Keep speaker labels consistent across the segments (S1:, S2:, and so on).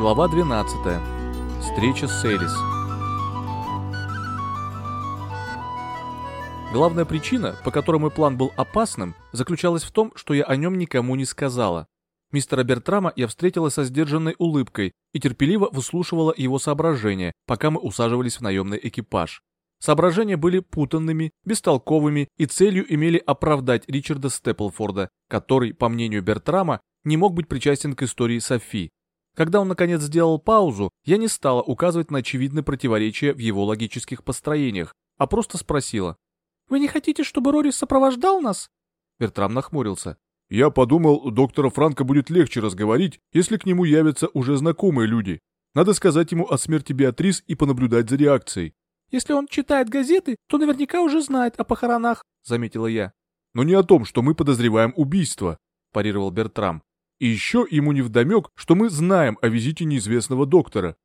S1: Глава 12. Встреча с Элис. Главная причина, по которой мой план был опасным, заключалась в том, что я о нем никому не сказала. Мистера Бертрама я встретила со сдержанной улыбкой и терпеливо выслушивала его соображения, пока мы усаживались в наемный экипаж. Соображения были путанными, бестолковыми и целью имели оправдать Ричарда Степлфорда, который, по мнению Бертрама, не мог быть причастен к истории Софи, когда он наконец сделал паузу, я не стала указывать на очевидные противоречия в его логических построениях, а просто спросила. «Вы не хотите, чтобы Рори сопровождал нас?» Бертрам нахмурился.
S2: «Я подумал, доктора Франка будет легче разговорить, если к нему явятся уже знакомые люди. Надо сказать ему о смерти Беатрис и понаблюдать за реакцией».
S3: «Если он читает газеты, то наверняка уже знает о похоронах», — заметила я.
S2: «Но не о том, что мы подозреваем убийство», — парировал Бертрам. И еще ему не вдомек, что мы знаем о визите неизвестного доктора.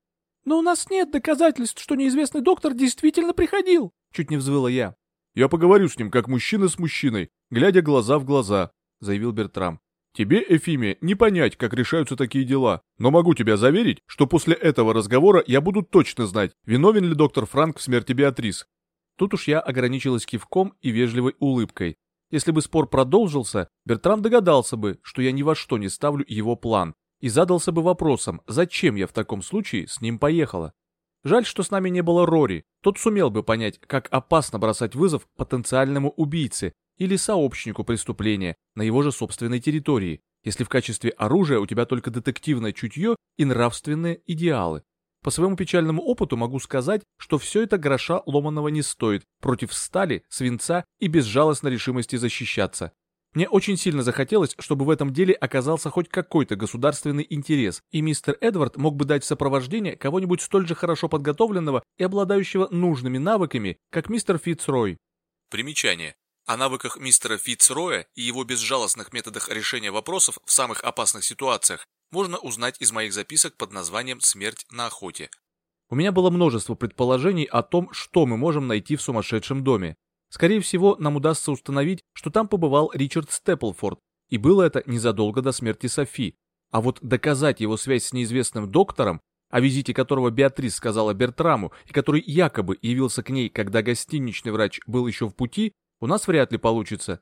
S3: «Но у нас нет доказательств, что неизвестный доктор действительно приходил», — чуть не взвыла я.
S2: «Я поговорю с ним, как мужчина с мужчиной, глядя глаза в глаза», — заявил Бертрам. «Тебе, Эфиме, не понять, как решаются такие дела, но могу тебя заверить, что после этого разговора я буду точно знать, виновен ли доктор Франк в смерти Беатрис».
S1: Тут уж я ограничилась кивком и вежливой улыбкой, если бы спор продолжился, Бертрам догадался бы, что я ни во что не ставлю его план, и задался бы вопросом, зачем я в таком случае с ним поехала. Жаль, что с нами не было Рори, тот сумел бы понять, как опасно бросать вызов потенциальному убийце или сообщнику преступления на его же собственной территории, если в качестве оружия у тебя только детективное чутье и нравственные идеалы. По своему печальному опыту могу сказать, что все это гроша ломаного не стоит против стали, свинца и безжалостной решимости защищаться. Мне очень сильно захотелось, чтобы в этом деле оказался хоть какой-то государственный интерес, и мистер Эдвард мог бы дать в сопровождение кого-нибудь столь же хорошо подготовленного и обладающего нужными навыками, как мистер Фитцрой. Примечание. О навыках мистера Фитцроя и его безжалостных методах решения вопросов в самых опасных ситуациях можно узнать из моих записок под названием «Смерть на охоте». У меня было множество предположений о том, что мы можем найти в сумасшедшем доме. Скорее всего, нам удастся установить, что там побывал Ричард Степлфорд, и было это незадолго до смерти Софи. А вот доказать его связь с неизвестным доктором, о визите которого Беатрис сказала Бертраму, и который якобы явился к ней, когда гостиничный врач был еще в пути, у нас вряд ли получится.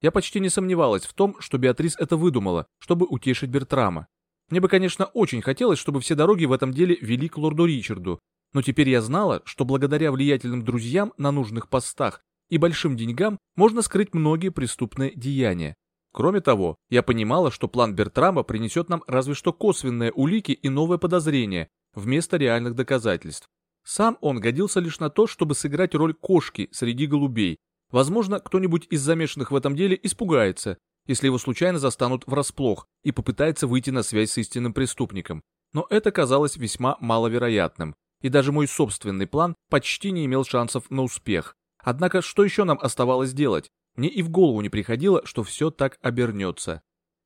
S1: Я почти не сомневалась в том, что Беатрис это выдумала, чтобы утешить Бертрама. Мне бы, конечно, очень хотелось, чтобы все дороги в этом деле вели к лорду Ричарду, но теперь я знала, что благодаря влиятельным друзьям на нужных постах и большим деньгам можно скрыть многие преступные деяния. Кроме того, я понимала, что план Бертрама принесет нам разве что косвенные улики и новые подозрения, вместо реальных доказательств. Сам он годился лишь на то, чтобы сыграть роль кошки среди голубей. Возможно, кто-нибудь из замешанных в этом деле испугается, если его случайно застанут врасплох и попытается выйти на связь с истинным преступником. Но это казалось весьма маловероятным, и даже мой собственный план почти не имел шансов на успех. Однако что еще нам оставалось делать? Мне и в голову не приходило, что все так обернется.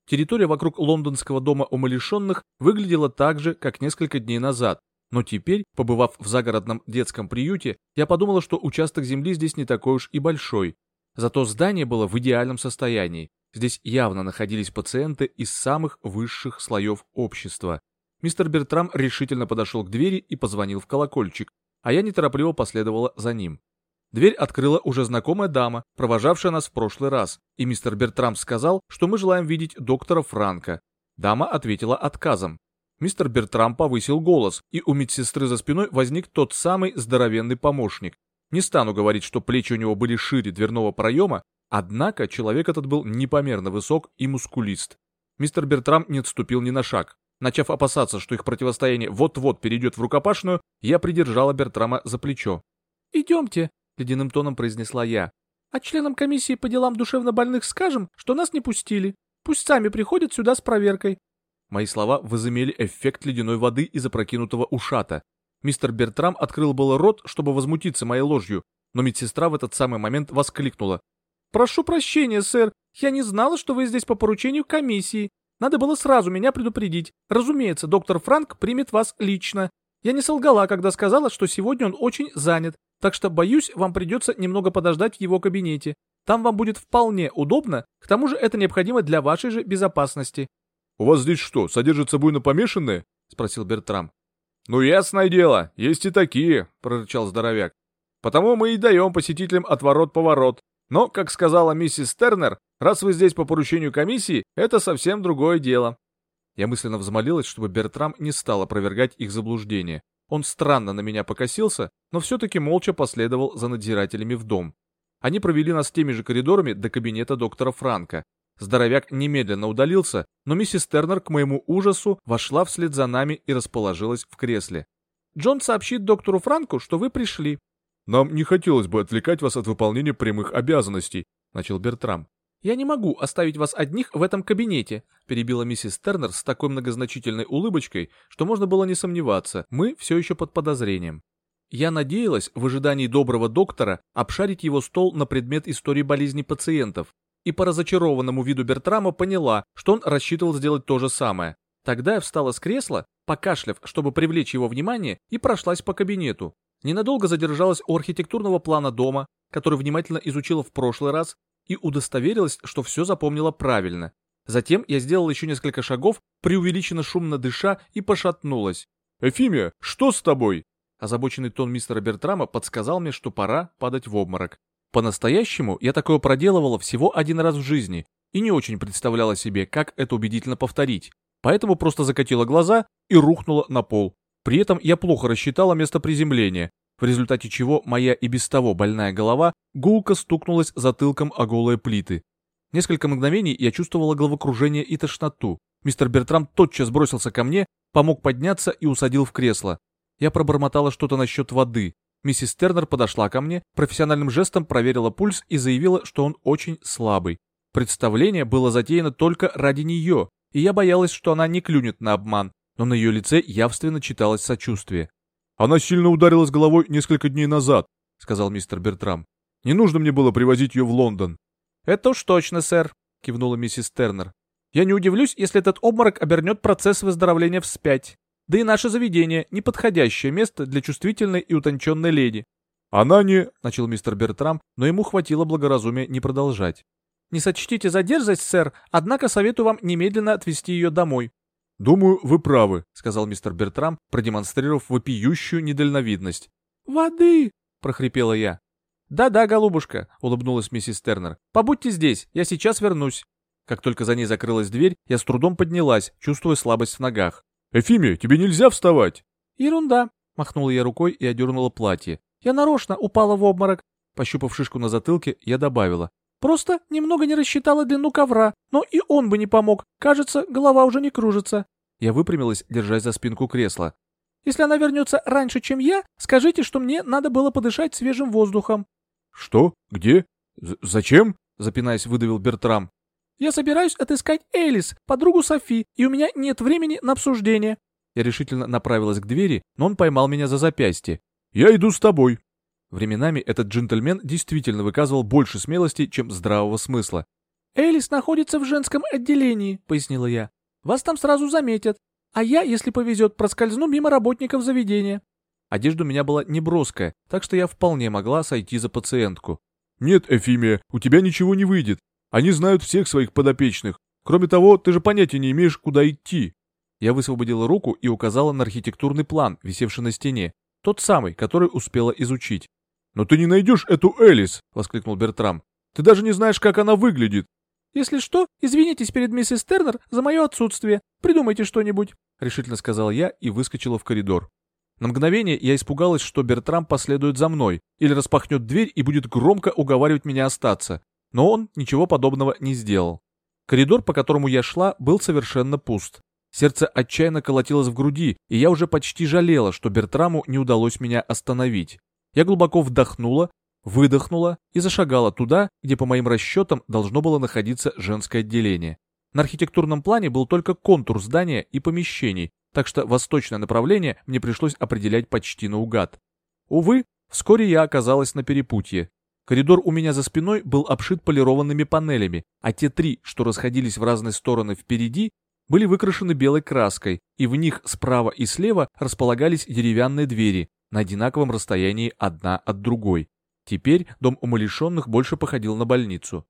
S1: Территория вокруг лондонского дома умалишенных выглядела так же, как несколько дней назад, но теперь, побывав в загородном детском приюте, я подумала, что участок земли здесь не такой уж и большой. Зато здание было в идеальном состоянии. Здесь явно находились пациенты из самых высших слоев общества. Мистер Бертрам решительно подошел к двери и позвонил в колокольчик, а я неторопливо последовала за ним. Дверь открыла уже знакомая дама, провожавшая нас в прошлый раз, и мистер Бертрам сказал, что мы желаем видеть доктора Франка. Дама ответила отказом. Мистер Бертрам повысил голос, и у медсестры за спиной возник тот самый здоровенный помощник. Не стану говорить, что плечи у него были шире дверного проема, Однако человек этот был непомерно высок и мускулист. Мистер Бертрам не отступил ни на шаг. Начав опасаться, что их противостояние вот-вот перейдет в рукопашную, я придержала Бертрама за плечо.
S3: «Идемте», — ледяным тоном произнесла я. «А членам комиссии по делам душевнобольных скажем, что нас не пустили. Пусть сами приходят сюда с проверкой».
S1: Мои слова возымели эффект ледяной воды из опрокинутого ушата. Мистер Бертрам открыл было рот, чтобы возмутиться моей ложью, но медсестра в этот самый момент воскликнула.
S3: «Прошу прощения, сэр. Я не знала, что вы здесь по поручению комиссии. Надо было сразу меня предупредить. Разумеется, доктор Франк примет вас лично. Я не солгала, когда сказала, что сегодня он очень занят, так что, боюсь, вам придется немного подождать в его кабинете. Там вам будет вполне удобно, к тому же это необходимо для вашей же безопасности».
S2: «У вас здесь что, содержится буйно помешанные?»
S1: — спросил Бертрам.
S2: «Ну, ясное дело, есть и такие», — прорычал здоровяк. «Потому мы и даем посетителям отворот-поворот. Но, как сказала миссис Тернер, раз вы здесь по поручению комиссии, это совсем другое дело».
S1: Я мысленно взмолилась, чтобы Бертрам не стал опровергать их заблуждение. Он странно на меня покосился, но все-таки молча последовал за надзирателями в дом. Они провели нас теми же коридорами до кабинета доктора Франка. Здоровяк немедленно удалился, но миссис Тернер, к моему ужасу, вошла вслед за нами и расположилась в кресле. «Джон сообщит доктору Франку, что вы пришли».
S2: «Нам не хотелось бы отвлекать вас от выполнения прямых обязанностей», — начал Бертрам.
S3: «Я не могу оставить вас одних в этом кабинете», — перебила миссис Тернер с такой многозначительной улыбочкой, что можно было не сомневаться, мы все еще под подозрением. Я надеялась, в ожидании доброго доктора, обшарить его стол на предмет истории болезни пациентов, и по разочарованному виду Бертрама поняла, что он рассчитывал сделать то же самое. Тогда я встала с кресла, покашляв, чтобы привлечь его внимание, и прошлась по кабинету. Ненадолго задержалась у архитектурного плана дома, который внимательно изучила в прошлый раз, и удостоверилась, что все запомнила правильно. Затем я сделала еще несколько шагов, преувеличенно шумно дыша, и пошатнулась.
S2: «Эфимия, что с тобой?»
S1: Озабоченный тон мистера Бертрама подсказал мне, что пора падать в обморок. По-настоящему я такое проделывала всего один раз в жизни и не очень представляла себе, как это убедительно повторить. Поэтому просто закатила глаза и рухнула на пол. При этом я плохо рассчитала место приземления, в результате чего моя и без того больная голова гулко стукнулась затылком о голые плиты. Несколько мгновений я чувствовала головокружение и тошноту. Мистер Бертрам тотчас бросился ко мне, помог подняться и усадил в кресло. Я пробормотала что-то насчет воды. Миссис Тернер подошла ко мне, профессиональным жестом проверила пульс и заявила, что он очень слабый. Представление было затеяно только ради нее, и я боялась, что она не клюнет на обман, но на ее лице явственно читалось сочувствие.
S2: «Она сильно ударилась головой несколько дней назад», — сказал мистер Бертрам. «Не нужно мне было привозить ее в Лондон».
S3: «Это уж точно, сэр», — кивнула миссис Тернер. «Я не удивлюсь, если этот обморок обернет процесс выздоровления вспять. Да и наше заведение — неподходящее место для чувствительной и утонченной леди.
S2: «Она не...»
S1: — начал мистер Бертрам, но ему хватило благоразумия не продолжать.
S3: «Не сочтите за дерзость, сэр, однако советую вам немедленно отвезти ее домой».
S2: «Думаю, вы правы», — сказал мистер Бертрам,
S1: продемонстрировав вопиющую недальновидность.
S3: «Воды!»
S1: — прохрипела я.
S3: «Да-да, голубушка», — улыбнулась миссис Тернер.
S1: «Побудьте здесь, я сейчас вернусь». Как только за ней закрылась дверь, я с трудом поднялась, чувствуя слабость в ногах.
S2: «Эфимия, тебе нельзя вставать!»
S3: «Ерунда!» — махнула я рукой и одернула платье. «Я нарочно упала в обморок!» Пощупав шишку на затылке, я добавила. «Просто немного не рассчитала длину ковра, но и он бы не помог. Кажется, голова уже не кружится».
S1: Я выпрямилась, держась за спинку кресла.
S3: «Если она вернется раньше, чем я, скажите, что мне надо было подышать свежим воздухом».
S2: «Что? Где? З зачем?» — запинаясь, выдавил Бертрам.
S3: Я собираюсь отыскать Элис, подругу Софи, и у меня нет времени на обсуждение».
S1: Я решительно направилась к двери, но он поймал меня за запястье.
S2: «Я иду с тобой».
S1: Временами этот джентльмен действительно выказывал больше смелости, чем здравого смысла.
S3: «Элис находится в женском отделении», — пояснила я. «Вас там сразу заметят. А я, если повезет, проскользну мимо работников заведения».
S1: Одежда у меня была неброская, так что я вполне могла сойти за пациентку.
S2: «Нет, Эфимия, у тебя ничего не выйдет. Они знают всех своих подопечных. Кроме того, ты же понятия не имеешь, куда идти.
S1: Я высвободила руку и указала на архитектурный план, висевший на стене. Тот самый, который успела изучить.
S2: «Но ты не найдешь эту Элис!» — воскликнул Бертрам. «Ты даже не знаешь, как она выглядит!»
S3: «Если что, извинитесь перед миссис Тернер за мое отсутствие. Придумайте что-нибудь!» — решительно сказала я и выскочила в коридор. На мгновение я испугалась, что Бертрам последует за мной или распахнет дверь и будет громко уговаривать меня остаться. Но он ничего подобного не сделал. Коридор, по которому я шла, был совершенно пуст. Сердце отчаянно колотилось в груди, и я уже почти жалела, что Бертраму не удалось меня остановить. Я глубоко вдохнула, выдохнула и зашагала туда, где по моим расчетам должно было находиться женское отделение. На архитектурном плане был только контур здания и помещений, так что восточное направление мне пришлось определять почти наугад. Увы, вскоре я оказалась на перепутье. Коридор у меня за спиной был обшит полированными панелями, а те три, что расходились в разные стороны впереди, были выкрашены белой краской, и в них справа и слева располагались деревянные двери на одинаковом расстоянии одна от другой. Теперь дом умалишенных больше походил на больницу.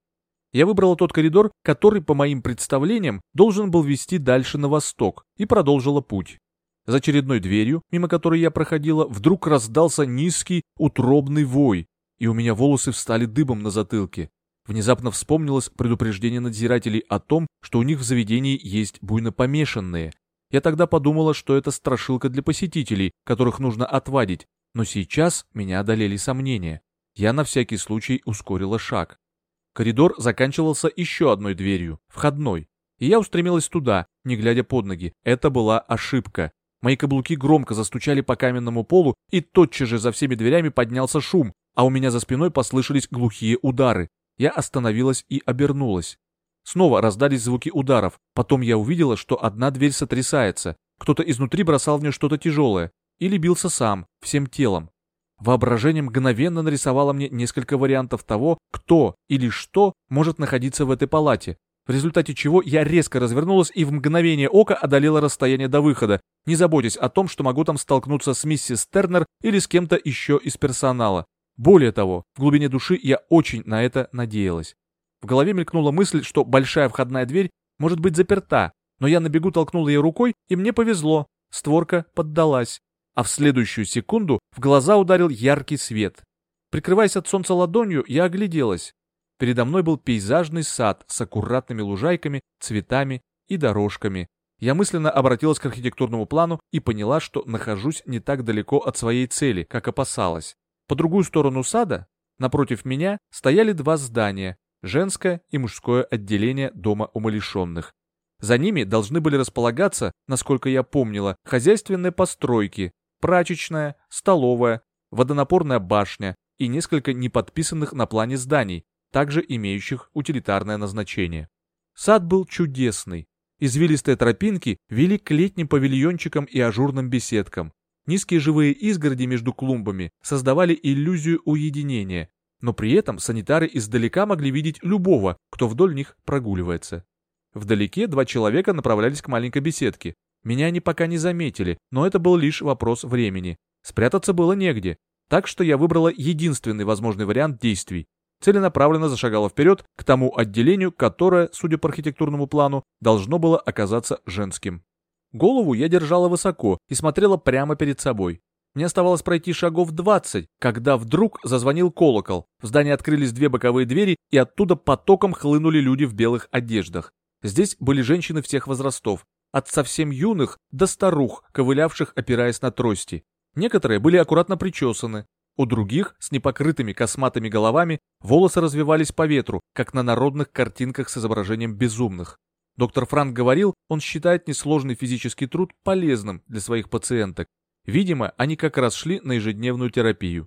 S3: Я выбрала тот коридор, который, по моим представлениям, должен был вести дальше на восток, и продолжила путь.
S1: За очередной дверью, мимо которой я проходила, вдруг раздался низкий, утробный вой, и у меня волосы встали дыбом на затылке. Внезапно вспомнилось предупреждение надзирателей о том, что у них в заведении есть буйно помешанные. Я тогда подумала, что это страшилка для посетителей, которых нужно отвадить, но сейчас меня одолели сомнения. Я на всякий случай ускорила шаг. Коридор заканчивался еще одной дверью, входной, и я устремилась туда, не глядя под ноги. Это была ошибка. Мои каблуки громко застучали по каменному полу, и тотчас же за всеми дверями поднялся шум, а у меня за спиной послышались глухие удары. Я остановилась и обернулась. Снова раздались звуки ударов. Потом я увидела, что одна дверь сотрясается. Кто-то изнутри бросал в нее что-то тяжелое. Или бился сам, всем телом. Воображение мгновенно нарисовало мне несколько вариантов того, кто или что может находиться в этой палате, в результате чего я резко развернулась и в мгновение ока одолела расстояние до выхода, не заботясь о том, что могу там столкнуться с миссис Тернер или с кем-то еще из персонала. Более того, в глубине души я очень на это надеялась. В голове мелькнула мысль, что большая входная дверь может быть заперта, но я на бегу толкнул ее рукой, и мне повезло. Створка поддалась. А в следующую секунду в глаза ударил яркий свет. Прикрываясь от солнца ладонью, я огляделась. Передо мной был пейзажный сад с аккуратными лужайками, цветами и дорожками. Я мысленно обратилась к архитектурному плану и поняла, что нахожусь не так далеко от своей цели, как опасалась. По другую сторону сада, напротив меня, стояли два здания, женское и мужское отделение дома умалишенных. За ними должны были располагаться, насколько я помнила, хозяйственные постройки, прачечная, столовая, водонапорная башня и несколько неподписанных на плане зданий, также имеющих утилитарное назначение. Сад был чудесный. Извилистые тропинки вели к летним павильончикам и ажурным беседкам. Низкие живые изгороди между клумбами создавали иллюзию уединения, но при этом санитары издалека могли видеть любого, кто вдоль них прогуливается. Вдалеке два человека направлялись к маленькой беседке. Меня они пока не заметили, но это был лишь вопрос времени. Спрятаться было негде, так что я выбрала единственный возможный вариант действий целенаправленно зашагала вперед к тому отделению, которое, судя по архитектурному плану, должно было оказаться женским. Голову я держала высоко и смотрела прямо перед собой. Мне оставалось пройти шагов 20, когда вдруг зазвонил колокол. В здании открылись две боковые двери, и оттуда потоком хлынули люди в белых одеждах. Здесь были женщины всех возрастов, от совсем юных до старух, ковылявших, опираясь на трости. Некоторые были аккуратно причесаны, у других, с непокрытыми косматыми головами, волосы развивались по ветру, как на народных картинках с изображением безумных. Доктор Франк говорил, он считает несложный физический труд полезным для своих пациенток. Видимо, они как раз шли на ежедневную терапию.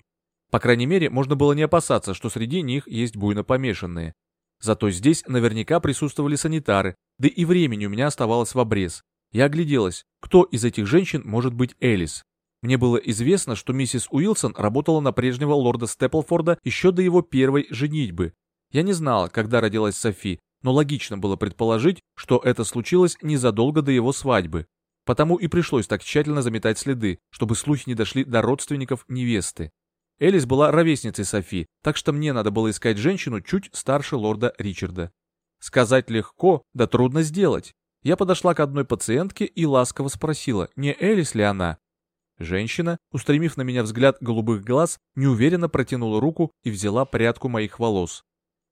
S1: По крайней мере, можно было не опасаться, что среди них есть буйно помешанные. Зато здесь наверняка присутствовали санитары, да и времени у меня оставалось в обрез. Я огляделась, кто из этих женщин может быть Элис. Мне было известно, что миссис Уилсон работала на прежнего лорда Степлфорда еще до его первой женитьбы. Я не знала, когда родилась Софи, но логично было предположить, что это случилось незадолго до его свадьбы. Потому и пришлось так тщательно заметать следы, чтобы слухи не дошли до родственников невесты. Элис была ровесницей Софи, так что мне надо было искать женщину чуть старше лорда Ричарда. Сказать легко, да трудно сделать. Я подошла к одной пациентке и ласково спросила, не Элис ли она. Женщина, устремив на меня взгляд голубых глаз, неуверенно протянула руку и взяла прядку моих волос.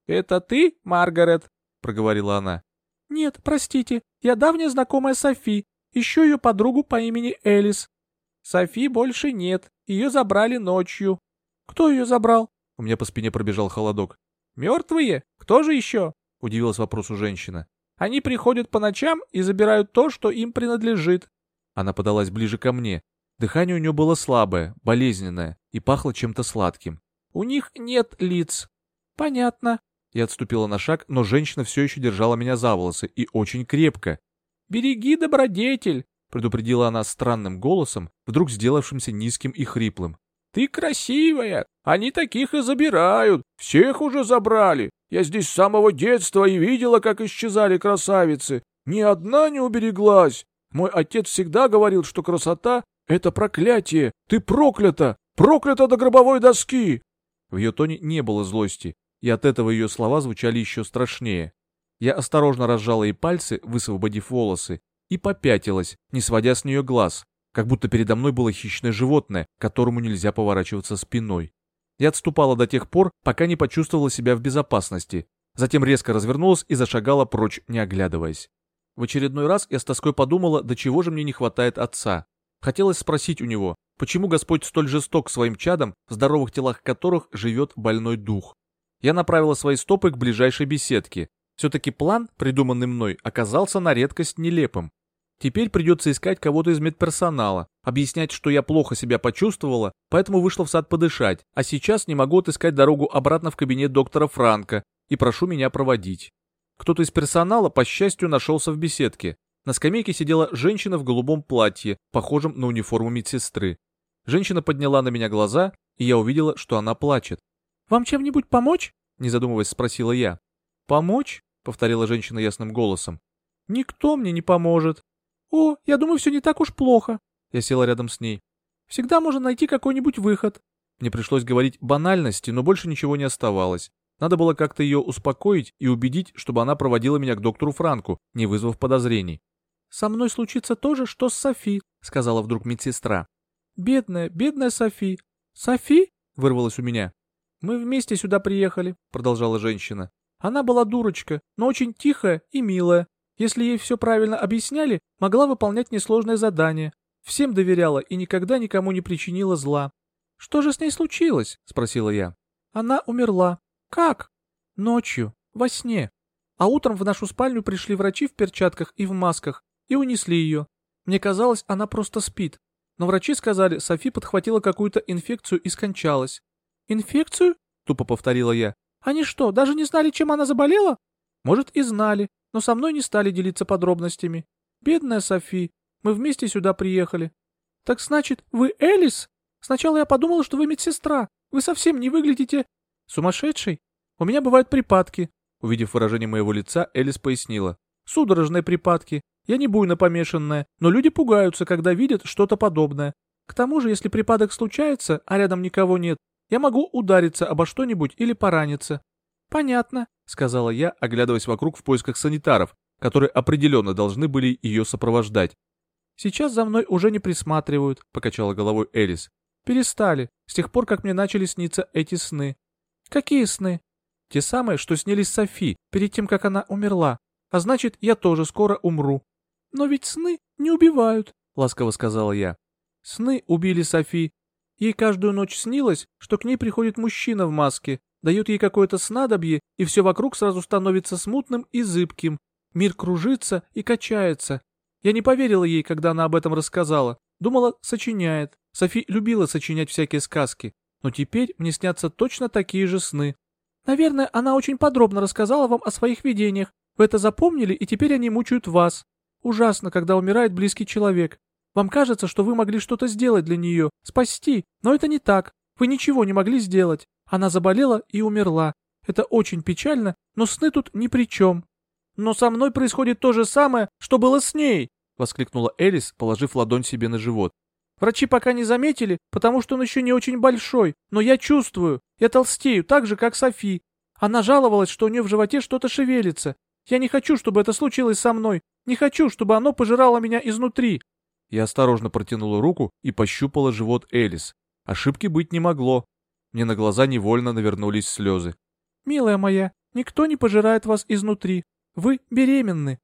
S1: «Это ты, Маргарет?» — проговорила она. «Нет, простите, я давняя знакомая Софи, ищу ее подругу по имени Элис». «Софи больше нет, ее забрали ночью». «Кто ее забрал?» У меня по спине пробежал холодок. «Мертвые? Кто же еще?» — удивилась вопросу женщина. «Они приходят по ночам и забирают то, что им принадлежит». Она подалась ближе ко мне, Дыхание у нее было слабое, болезненное и пахло чем-то сладким. «У них нет лиц». «Понятно». Я отступила на шаг, но женщина все еще держала меня за волосы и очень крепко. «Береги, добродетель», — предупредила она странным голосом, вдруг сделавшимся низким и хриплым. «Ты красивая! Они таких и забирают! Всех уже забрали! Я здесь с самого детства и видела, как исчезали красавицы! Ни одна не убереглась! Мой отец всегда говорил, что красота «Это проклятие! Ты проклята! Проклята до гробовой доски!» В ее тоне не было злости, и от этого ее слова звучали еще страшнее. Я осторожно разжала ей пальцы, высвободив волосы, и попятилась, не сводя с нее глаз. как будто передо мной было хищное животное, которому нельзя поворачиваться спиной. Я отступала до тех пор, пока не почувствовала себя в безопасности. Затем резко развернулась и зашагала прочь, не оглядываясь. В очередной раз я с тоской подумала, до чего же мне не хватает отца. Хотелось спросить у него, почему Господь столь жесток к своим чадам, в здоровых телах которых живет больной дух. Я направила свои стопы к ближайшей беседке. Все-таки план, придуманный мной, оказался на редкость нелепым. Теперь придется искать кого-то из медперсонала, объяснять, что я плохо себя почувствовала, поэтому вышла в сад подышать, а сейчас не могу отыскать дорогу обратно в кабинет доктора Франка и прошу меня проводить. Кто-то из персонала, по счастью, нашелся в беседке. На скамейке сидела женщина в голубом платье, похожем на униформу медсестры. Женщина подняла на меня глаза, и я увидела, что она плачет.
S3: «Вам чем-нибудь помочь?» — не задумываясь, спросила я.
S1: «Помочь?» — повторила женщина ясным голосом.
S3: «Никто мне не поможет. «О, я думаю, все не так уж плохо».
S1: Я села рядом с ней.
S3: «Всегда можно найти какой-нибудь выход».
S1: Мне пришлось говорить банальности, но больше ничего не оставалось. Надо было как-то ее успокоить и убедить, чтобы она проводила меня к доктору Франку, не вызвав подозрений.
S3: «Со мной случится то же, что с Софи», — сказала вдруг медсестра. «Бедная, бедная Софи». «Софи?» — вырвалось у меня. «Мы вместе сюда приехали», — продолжала женщина. «Она была дурочка, но очень тихая и милая. Если ей все правильно объясняли, могла выполнять несложное задание. Всем доверяла и никогда никому не причинила зла. «Что же с ней случилось?» — спросила я. «Она умерла». «Как?» «Ночью, во сне. А утром в нашу спальню пришли врачи в перчатках и в масках и унесли ее. Мне казалось, она просто спит. Но врачи сказали, Софи подхватила какую-то инфекцию и скончалась. «Инфекцию?» — тупо повторила я. «Они что, даже не знали, чем она заболела?» «Может, и знали, но со мной не стали делиться подробностями. Бедная Софи, мы вместе сюда приехали. Так значит, вы Элис? Сначала я подумала, что вы медсестра. Вы совсем не выглядите... Сумасшедший? У меня бывают припадки. Увидев выражение моего лица, Элис пояснила. Судорожные припадки. Я не буйно помешанная, но люди пугаются, когда видят что-то подобное. К тому же, если припадок случается, а рядом никого нет, я могу удариться обо что-нибудь или пораниться. Понятно, сказала я, оглядываясь вокруг в поисках санитаров, которые определенно должны были ее сопровождать. «Сейчас за мной уже не присматривают», — покачала головой Элис. «Перестали, с тех пор, как мне начали сниться эти сны». «Какие сны?» «Те самые, что снились Софи, перед тем, как она умерла. А значит, я тоже скоро умру». «Но ведь сны не убивают», — ласково сказала я. «Сны убили Софи. Ей каждую ночь снилось, что к ней приходит мужчина в маске, дают ей какое-то снадобье, и все вокруг сразу становится смутным и зыбким. Мир кружится и качается. Я не поверила ей, когда она об этом рассказала. Думала, сочиняет. Софи любила сочинять всякие сказки. Но теперь мне снятся точно такие же сны. Наверное, она очень подробно рассказала вам о своих видениях. Вы это запомнили, и теперь они мучают вас. Ужасно, когда умирает близкий человек. Вам кажется, что вы могли что-то сделать для нее, спасти, но это не так. Вы ничего не могли сделать. Она заболела и умерла. Это очень печально, но сны тут ни при чем. Но со мной происходит то же самое, что было с ней, воскликнула Элис, положив ладонь себе на живот. Врачи пока не заметили, потому что он еще не очень большой, но я чувствую, я толстею так же, как Софи. Она жаловалась, что у нее в животе что-то шевелится. Я не хочу, чтобы это случилось со мной. Не хочу, чтобы оно пожирало меня изнутри. Я осторожно протянула руку и пощупала живот Элис. Ошибки быть не могло. Мне на глаза невольно навернулись слезы. «Милая моя, никто не пожирает вас изнутри. Вы беременны».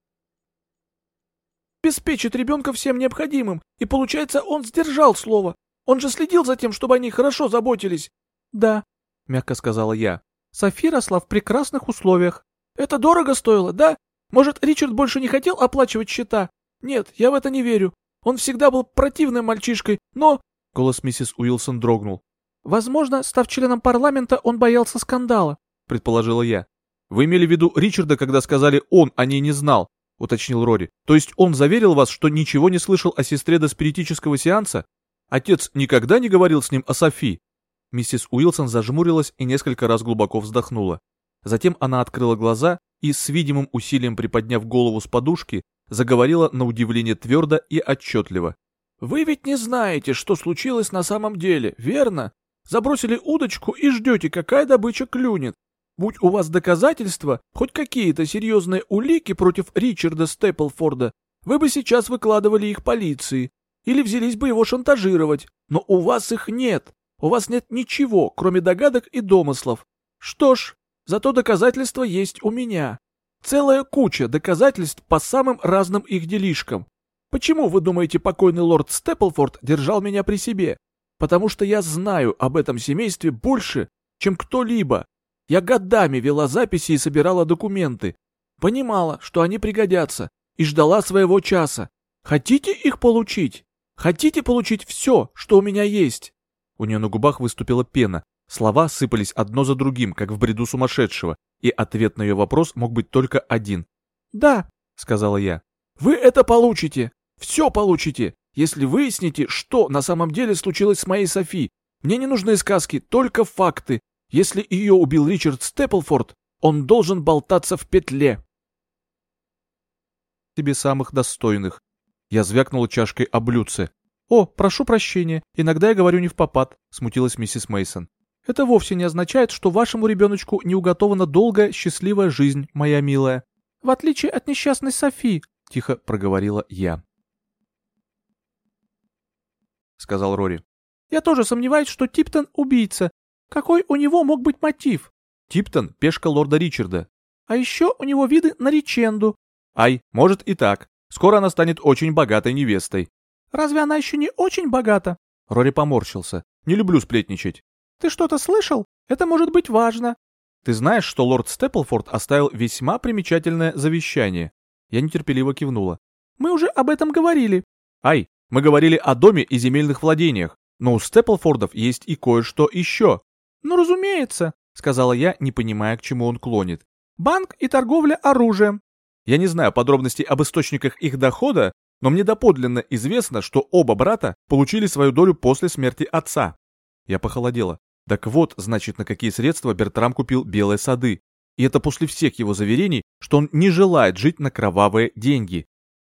S3: «Обеспечит ребенка всем необходимым, и получается, он сдержал слово. Он же следил за тем, чтобы они хорошо заботились».
S1: «Да», — мягко сказала я. «Софи росла в прекрасных условиях».
S3: «Это дорого стоило, да? Может, Ричард больше не хотел оплачивать счета? Нет, я в это не верю. Он всегда был противным мальчишкой, но...»
S1: Голос миссис Уилсон дрогнул.
S3: Возможно, став членом парламента, он боялся скандала, предположила я.
S1: Вы имели в виду Ричарда, когда сказали «он о ней не знал», уточнил Рори. То есть он заверил вас, что ничего не слышал о сестре до спиритического сеанса? Отец никогда не говорил с ним о Софи? Миссис Уилсон зажмурилась и несколько раз глубоко вздохнула. Затем она открыла глаза и, с видимым усилием приподняв голову с подушки, заговорила на удивление твердо и отчетливо.
S3: «Вы ведь не знаете, что случилось на самом деле, верно? Забросили удочку и ждете, какая добыча клюнет. Будь у вас доказательства, хоть какие-то серьезные улики против Ричарда Степлфорда, вы бы сейчас выкладывали их полиции. или взялись бы его шантажировать, но у вас их нет. У вас нет ничего, кроме догадок и домыслов. Что ж, зато доказательства есть у меня. Целая куча доказательств по самым разным их делишкам. Почему, вы думаете, покойный лорд Степлфорд держал меня при себе? Потому что я знаю об этом семействе больше, чем кто-либо. Я годами вела записи и собирала документы. Понимала, что они пригодятся, и ждала своего часа. Хотите их получить? Хотите получить все, что у меня есть?» У нее на губах выступила пена, слова сыпались одно за другим, как в бреду сумасшедшего, и ответ на ее вопрос мог быть только один. «Да», — сказала я. «Вы это получите! Все получите, если выясните, что на самом деле случилось с моей Софи. Мне не нужны сказки, только факты. Если ее убил Ричард Степлфорд, он должен болтаться в петле». «Тебе самых достойных», я звякнула чашкой о блюдце. «О, прошу прощения, иногда я говорю не в попад», — смутилась миссис Мейсон. «Это вовсе не означает, что вашему ребеночку не уготована долгая, счастливая жизнь, моя милая. В отличие от несчастной Софи», — тихо проговорила я. — сказал Рори. «Я тоже сомневаюсь, что Типтон — убийца. Какой у него мог быть мотив?» «Типтон — пешка лорда Ричарда. А еще у него виды на реченду». «Ай, может и так. Скоро она станет очень богатой невестой. Разве она еще не очень богата? Рори поморщился. Не люблю сплетничать. Ты что-то слышал? Это может быть важно. Ты знаешь, что лорд Степлфорд оставил весьма примечательное завещание? Я нетерпеливо кивнула. Мы уже об этом говорили. Ай, мы говорили о доме и земельных владениях, но у Степлфордов есть и кое-что еще. Ну, разумеется, сказала я, не понимая, к чему он клонит. Банк и торговля оружием. Я не знаю подробностей об источниках их дохода, но мне доподлинно известно, что оба брата получили свою долю после смерти отца. Я похолодела. Так вот, значит, на какие средства Бертрам купил белые сады. И это после всех его заверений, что он не желает жить на кровавые деньги.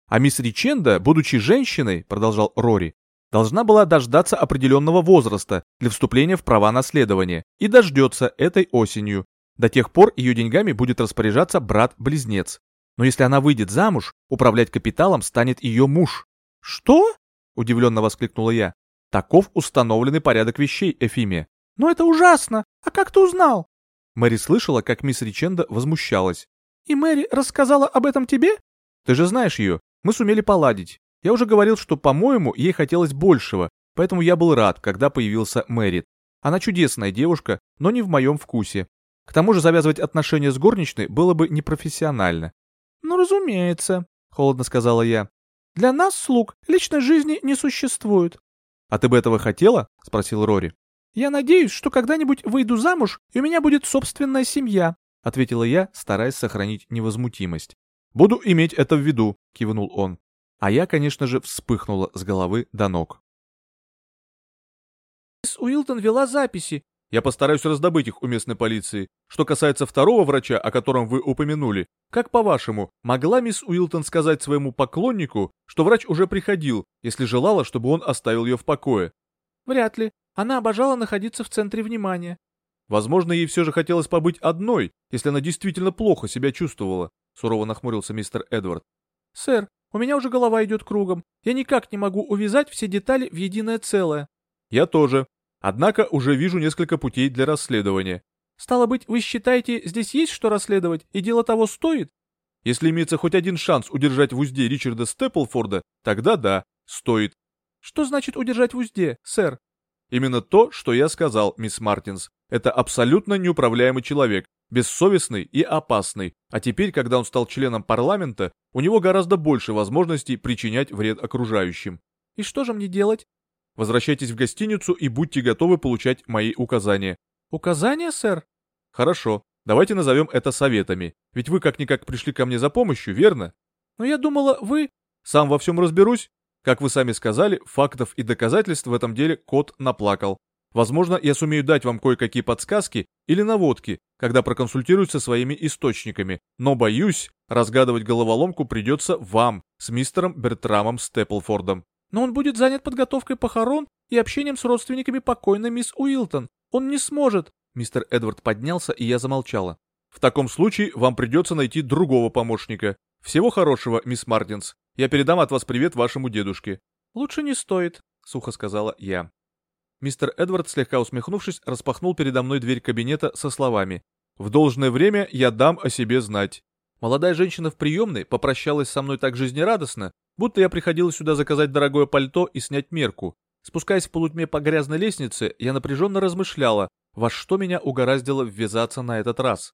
S3: А мисс Риченда, будучи женщиной, продолжал Рори, должна была дождаться определенного возраста для вступления в права наследования и дождется этой осенью. До тех пор ее деньгами будет распоряжаться брат-близнец. Но если она выйдет замуж, управлять капиталом станет ее муж. Что? Удивленно воскликнула я. Таков установленный порядок вещей, Эфимия. Но это ужасно. А как ты узнал? Мэри слышала, как мисс Риченда возмущалась. И Мэри рассказала об этом тебе? Ты же знаешь ее. Мы сумели поладить. Я уже говорил, что, по-моему, ей хотелось большего, поэтому я был рад, когда появился Мэри. Она чудесная девушка, но не в моем вкусе. К тому же завязывать отношения с горничной было бы непрофессионально. «Ну, разумеется», — холодно сказала я. «Для нас, слуг, личной жизни не существует». «А ты бы этого хотела?» — спросил Рори. «Я надеюсь, что когда-нибудь выйду замуж, и у меня будет собственная семья», — ответила я, стараясь сохранить невозмутимость. «Буду иметь это в виду», — кивнул он. А я, конечно же, вспыхнула с головы до ног.
S4: Мисс Уилтон вела записи,
S1: я постараюсь раздобыть их у местной полиции. Что касается второго врача, о котором вы упомянули, как по-вашему, могла мисс Уилтон сказать своему поклоннику, что врач уже приходил, если желала, чтобы он оставил ее в покое?
S4: Вряд ли. Она обожала находиться в центре внимания.
S1: Возможно, ей все же хотелось побыть одной, если она действительно плохо себя чувствовала, сурово нахмурился мистер Эдвард.
S4: Сэр, у меня уже голова идет кругом. Я никак не могу увязать все детали в единое целое.
S1: Я тоже, Однако уже вижу несколько путей для расследования.
S4: Стало быть, вы считаете, здесь есть что расследовать, и дело того стоит?
S1: Если имеется хоть один шанс удержать в узде Ричарда Степлфорда, тогда да, стоит.
S4: Что значит удержать в узде, сэр?
S1: Именно то, что я сказал, мисс Мартинс. Это абсолютно неуправляемый человек, бессовестный и опасный. А теперь, когда он стал членом парламента, у него гораздо больше возможностей причинять вред окружающим.
S4: И что же мне делать?
S1: Возвращайтесь в гостиницу и будьте готовы получать мои указания.
S4: Указания, сэр?
S1: Хорошо. Давайте назовем это советами. Ведь вы как-никак пришли ко мне за помощью, верно?
S4: Но я думала, вы...
S1: Сам во всем разберусь. Как вы сами сказали, фактов и доказательств в этом деле кот наплакал. Возможно, я сумею дать вам кое-какие подсказки или наводки, когда проконсультируюсь со своими источниками, но боюсь, разгадывать головоломку придется вам с мистером Бертрамом Степлфордом.
S4: Но он будет занят подготовкой похорон и общением с родственниками покойной мисс Уилтон. Он не сможет.
S1: Мистер Эдвард поднялся, и я замолчала. В таком случае вам придется найти другого помощника. Всего хорошего, мисс Мартинс. Я передам от вас привет вашему дедушке.
S3: «Лучше не стоит», — сухо сказала я.
S1: Мистер Эдвард, слегка усмехнувшись, распахнул передо мной дверь кабинета со словами «В должное время я дам о себе знать». Молодая женщина в приемной попрощалась со мной так жизнерадостно, будто я приходила сюда заказать дорогое пальто и снять мерку. Спускаясь в полутьме по грязной лестнице, я напряженно размышляла, во что меня угораздило ввязаться на этот раз.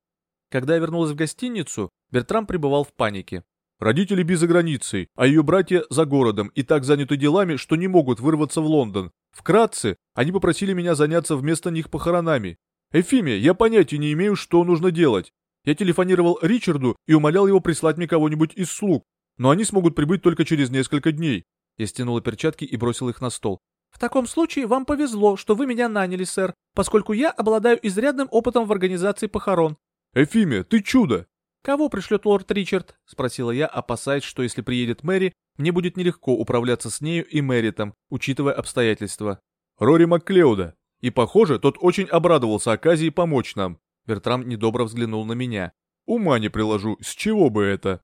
S1: Когда я вернулась в гостиницу, Бертрам пребывал в панике. Родители без границей, а ее братья за городом и так заняты делами, что не могут вырваться в Лондон. Вкратце, они попросили меня заняться вместо них похоронами. Эфимия, я понятия не имею, что нужно делать. Я телефонировал Ричарду и умолял его прислать мне кого-нибудь из слуг, но они смогут прибыть только через несколько дней. Я стянула перчатки и бросил их на стол.
S3: В таком случае вам повезло, что вы меня наняли, сэр, поскольку я обладаю изрядным опытом в организации похорон.
S2: Эфимия, ты чудо!
S3: Кого пришлет лорд Ричард? Спросила я, опасаясь, что если приедет Мэри, мне будет нелегко управляться с нею и Мэритом, учитывая обстоятельства.
S2: Рори Макклеуда. И, похоже, тот очень обрадовался оказии помочь нам.
S1: Бертрам недобро взглянул на меня.
S2: Ума не приложу, с чего бы это?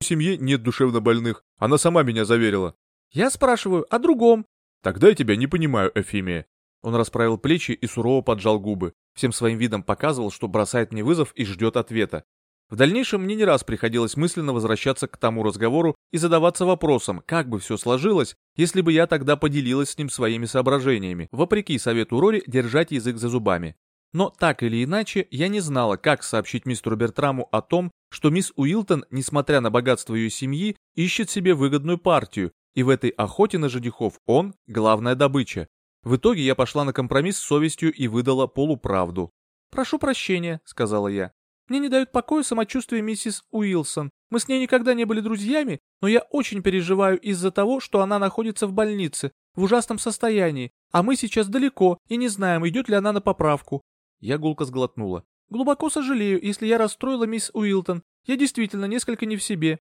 S2: В семье нет душевнобольных, она сама меня заверила.
S3: Я спрашиваю о другом.
S2: Тогда я тебя не понимаю, Эфимия.
S1: Он расправил плечи и сурово поджал губы. Всем своим видом показывал, что бросает мне вызов и ждет ответа. В дальнейшем мне не раз приходилось мысленно возвращаться к тому разговору и задаваться вопросом, как бы все сложилось, если бы я тогда поделилась с ним своими соображениями, вопреки совету Рори держать язык за зубами. Но так или иначе, я не знала, как сообщить мистеру Бертраму о том, что мисс Уилтон, несмотря на богатство ее семьи, ищет себе выгодную партию, и в этой охоте на женихов он – главная добыча. В итоге я пошла на компромисс с совестью и выдала полуправду.
S3: «Прошу прощения», — сказала я. «Мне не дают покоя самочувствие миссис Уилсон. Мы с ней никогда не были друзьями, но я очень переживаю из-за того, что она находится в больнице, в ужасном состоянии, а мы сейчас далеко и не знаем, идет ли она на поправку».
S1: Я гулко сглотнула.
S3: «Глубоко сожалею, если я расстроила мисс Уилтон. Я действительно несколько не в себе.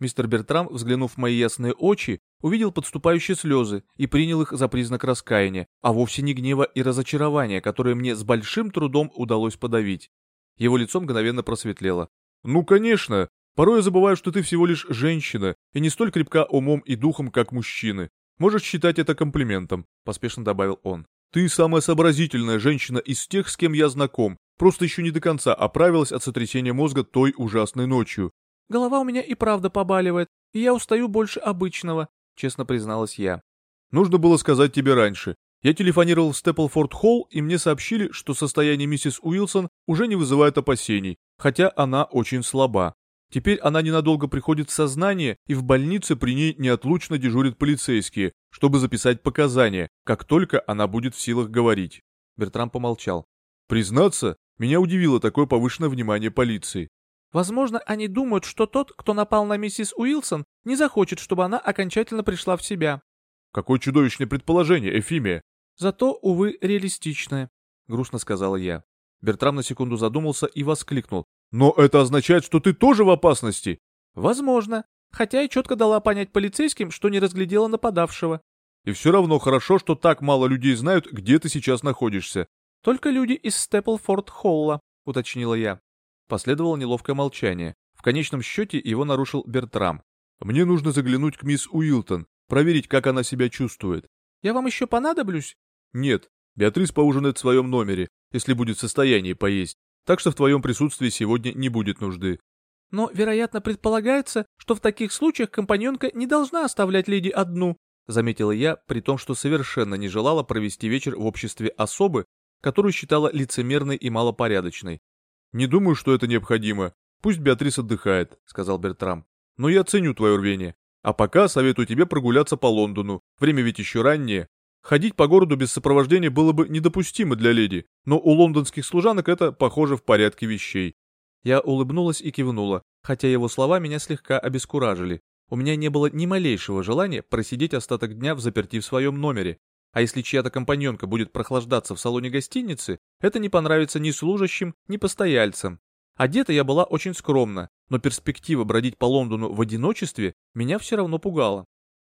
S1: Мистер Бертрам, взглянув в мои ясные очи, увидел подступающие слезы и принял их за признак раскаяния, а вовсе не гнева и разочарования, которые мне с большим трудом удалось подавить. Его лицо мгновенно просветлело.
S2: «Ну, конечно. Порой я забываю, что ты всего лишь женщина и не столь крепка умом и духом, как мужчины. Можешь считать это комплиментом», — поспешно добавил он. «Ты самая сообразительная женщина из тех, с кем я знаком, просто еще не до конца оправилась от сотрясения мозга той ужасной ночью.
S3: Голова у меня и правда побаливает, и я устаю больше обычного», — честно призналась я.
S2: «Нужно было сказать тебе раньше. Я телефонировал в Степлфорд-Холл, и мне сообщили, что состояние миссис Уилсон уже не вызывает опасений, хотя она очень слаба. Теперь она ненадолго приходит в сознание, и в больнице при ней неотлучно дежурят полицейские, чтобы записать показания, как только она будет в силах говорить».
S1: Бертрам помолчал.
S2: «Признаться, меня удивило такое повышенное внимание полиции.
S3: Возможно, они думают, что тот, кто напал на миссис Уилсон, не захочет, чтобы она окончательно пришла в себя.
S2: Какое чудовищное предположение, Эфимия.
S3: Зато, увы, реалистичное, грустно сказала я.
S1: Бертрам на секунду задумался и воскликнул.
S2: Но это означает, что ты тоже в опасности.
S3: Возможно. Хотя и четко дала понять полицейским, что не разглядела нападавшего.
S2: И все равно хорошо, что так мало людей знают, где ты сейчас находишься.
S3: Только люди из Степлфорд-Холла, уточнила я.
S1: Последовало неловкое молчание. В конечном счете его нарушил Бертрам.
S2: «Мне нужно заглянуть к мисс Уилтон, проверить, как она себя чувствует».
S3: «Я вам еще понадоблюсь?»
S2: «Нет. Беатрис поужинает в своем номере, если будет в состоянии поесть. Так что в твоем присутствии сегодня не будет нужды».
S3: «Но, вероятно, предполагается, что в таких случаях компаньонка не должна оставлять леди одну»,
S1: заметила я, при том, что совершенно не желала провести вечер в обществе особы, которую считала лицемерной и малопорядочной.
S2: «Не думаю, что это необходимо. Пусть Беатрис отдыхает», — сказал Бертрам. «Но я ценю твое рвение. А пока советую тебе прогуляться по Лондону. Время ведь еще раннее. Ходить по городу без сопровождения было бы недопустимо для леди, но у лондонских служанок это, похоже, в порядке вещей».
S1: Я улыбнулась и кивнула, хотя его слова меня слегка обескуражили. У меня не было ни малейшего желания просидеть остаток дня в заперти в своем номере. А если чья-то компаньонка будет прохлаждаться в салоне гостиницы, это не понравится ни служащим, ни постояльцам. Одета я была очень скромно, но перспектива бродить по Лондону в одиночестве меня все равно пугала.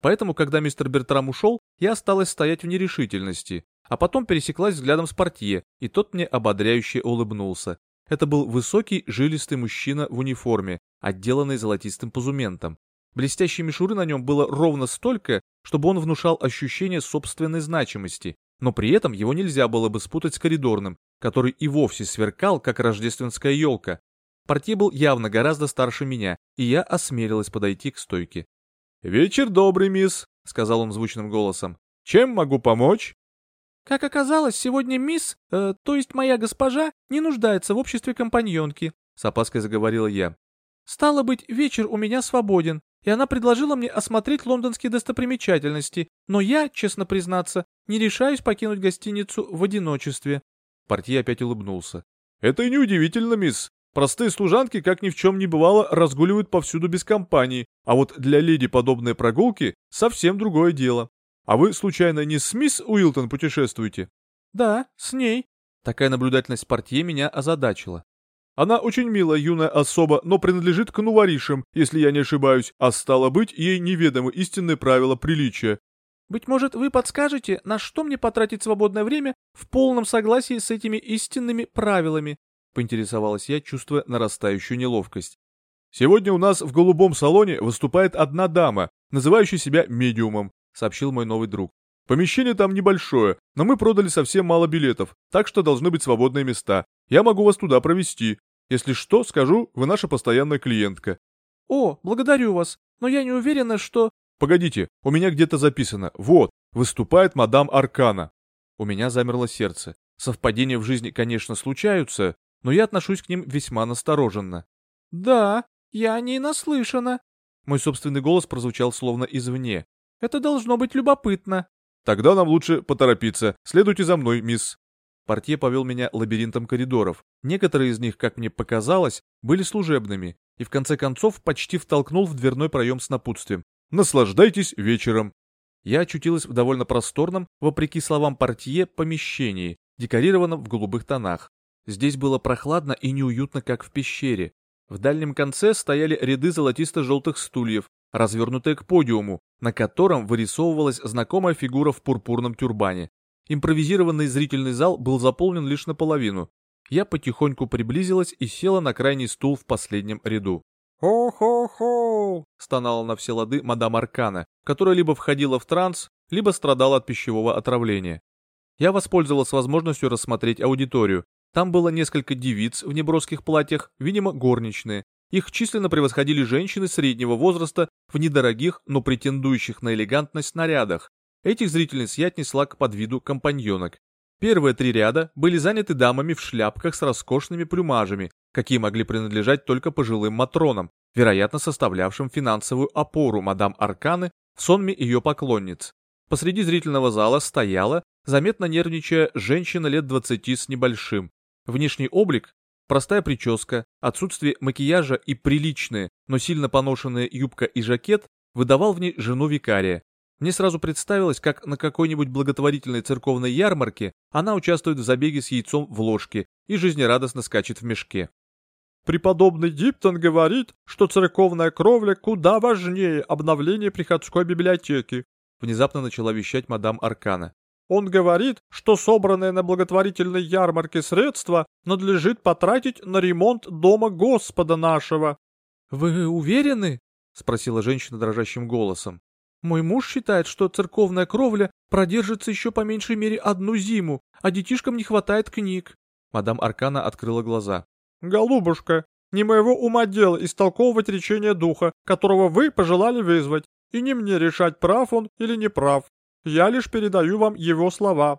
S1: Поэтому, когда мистер Бертрам ушел, я осталась стоять в нерешительности, а потом пересеклась взглядом с портье, и тот мне ободряюще улыбнулся. Это был высокий, жилистый мужчина в униформе, отделанный золотистым позументом. Блестящей мишуры на нем было ровно столько, чтобы он внушал ощущение собственной значимости, но при этом его нельзя было бы спутать с коридорным, который и вовсе сверкал, как рождественская елка. Портье был явно гораздо старше меня, и я осмелилась подойти к стойке.
S2: «Вечер добрый, мисс», — сказал он звучным голосом. «Чем могу помочь?»
S3: Как оказалось, сегодня мисс, э, то есть моя госпожа, не нуждается в обществе компаньонки, с опаской заговорила я. Стало быть, вечер у меня свободен, и она предложила мне осмотреть лондонские достопримечательности, но я, честно признаться, не решаюсь покинуть гостиницу в одиночестве.
S1: Портье опять улыбнулся.
S2: Это и неудивительно, мисс. Простые служанки, как ни в чем не бывало, разгуливают повсюду без компании, а вот для леди подобные прогулки совсем другое дело. А вы, случайно, не с мисс Уилтон путешествуете?
S3: Да, с ней.
S1: Такая наблюдательность портье меня озадачила.
S2: Она очень милая юная особа, но принадлежит к нуворишам, если я не ошибаюсь, а стало быть, ей неведомы истинные правила приличия.
S3: Быть может, вы подскажете, на что мне потратить свободное время в полном согласии с этими истинными правилами? Поинтересовалась я, чувствуя нарастающую неловкость.
S2: Сегодня у нас в голубом салоне выступает одна дама, называющая себя медиумом сообщил мой новый друг. Помещение там небольшое, но мы продали совсем мало билетов, так что должны быть свободные места. Я могу вас туда провести. Если что, скажу, вы наша постоянная клиентка.
S3: О, благодарю вас, но я не уверена, что...
S2: Погодите, у меня где-то записано. Вот, выступает мадам Аркана.
S1: У меня замерло сердце. Совпадения в жизни, конечно, случаются, но я отношусь к ним весьма настороженно.
S3: Да, я не наслышана.
S1: Мой собственный голос прозвучал словно извне.
S3: Это должно быть любопытно.
S2: Тогда нам лучше поторопиться. Следуйте за мной, мисс.
S1: Портье повел меня лабиринтом коридоров. Некоторые из них, как мне показалось, были служебными, и в конце концов почти втолкнул в дверной проем с напутствием.
S2: Наслаждайтесь вечером.
S1: Я очутилась в довольно просторном, вопреки словам портье, помещении, декорированном в голубых тонах. Здесь было прохладно и неуютно, как в пещере. В дальнем конце стояли ряды золотисто-желтых стульев, развернутые к подиуму, на котором вырисовывалась знакомая фигура в пурпурном тюрбане. Импровизированный зрительный зал был заполнен лишь наполовину. Я потихоньку приблизилась и села на крайний стул в последнем ряду.
S3: «Хо-хо-хо!»
S1: — стонала на все лады мадам Аркана, которая либо входила в транс, либо страдала от пищевого отравления. Я воспользовалась возможностью рассмотреть аудиторию. Там было несколько девиц в неброских платьях, видимо, горничные, их численно превосходили женщины среднего возраста в недорогих, но претендующих на элегантность нарядах. Этих зрительниц я отнесла к подвиду компаньонок. Первые три ряда были заняты дамами в шляпках с роскошными плюмажами, какие могли принадлежать только пожилым матронам, вероятно составлявшим финансовую опору мадам Арканы в сонме ее поклонниц. Посреди зрительного зала стояла, заметно нервничая, женщина лет двадцати с небольшим. Внешний облик Простая прическа, отсутствие макияжа и приличная, но сильно поношенная юбка и жакет выдавал в ней жену викария. Мне сразу представилось, как на какой-нибудь благотворительной церковной ярмарке она участвует в забеге с яйцом в ложке и жизнерадостно скачет в мешке.
S3: Преподобный Диптон говорит, что церковная кровля куда важнее обновления приходской библиотеки, внезапно начала вещать мадам Аркана. Он говорит, что собранные на благотворительной ярмарке средства надлежит потратить на ремонт дома Господа нашего. Вы уверены? спросила женщина дрожащим голосом. Мой муж считает, что церковная кровля продержится еще по меньшей мере одну зиму, а детишкам не хватает книг.
S1: Мадам Аркана открыла глаза.
S3: Голубушка, не моего ума дело истолковывать речение духа, которого вы пожелали вызвать, и не мне решать, прав он или не прав. Я лишь передаю вам его слова».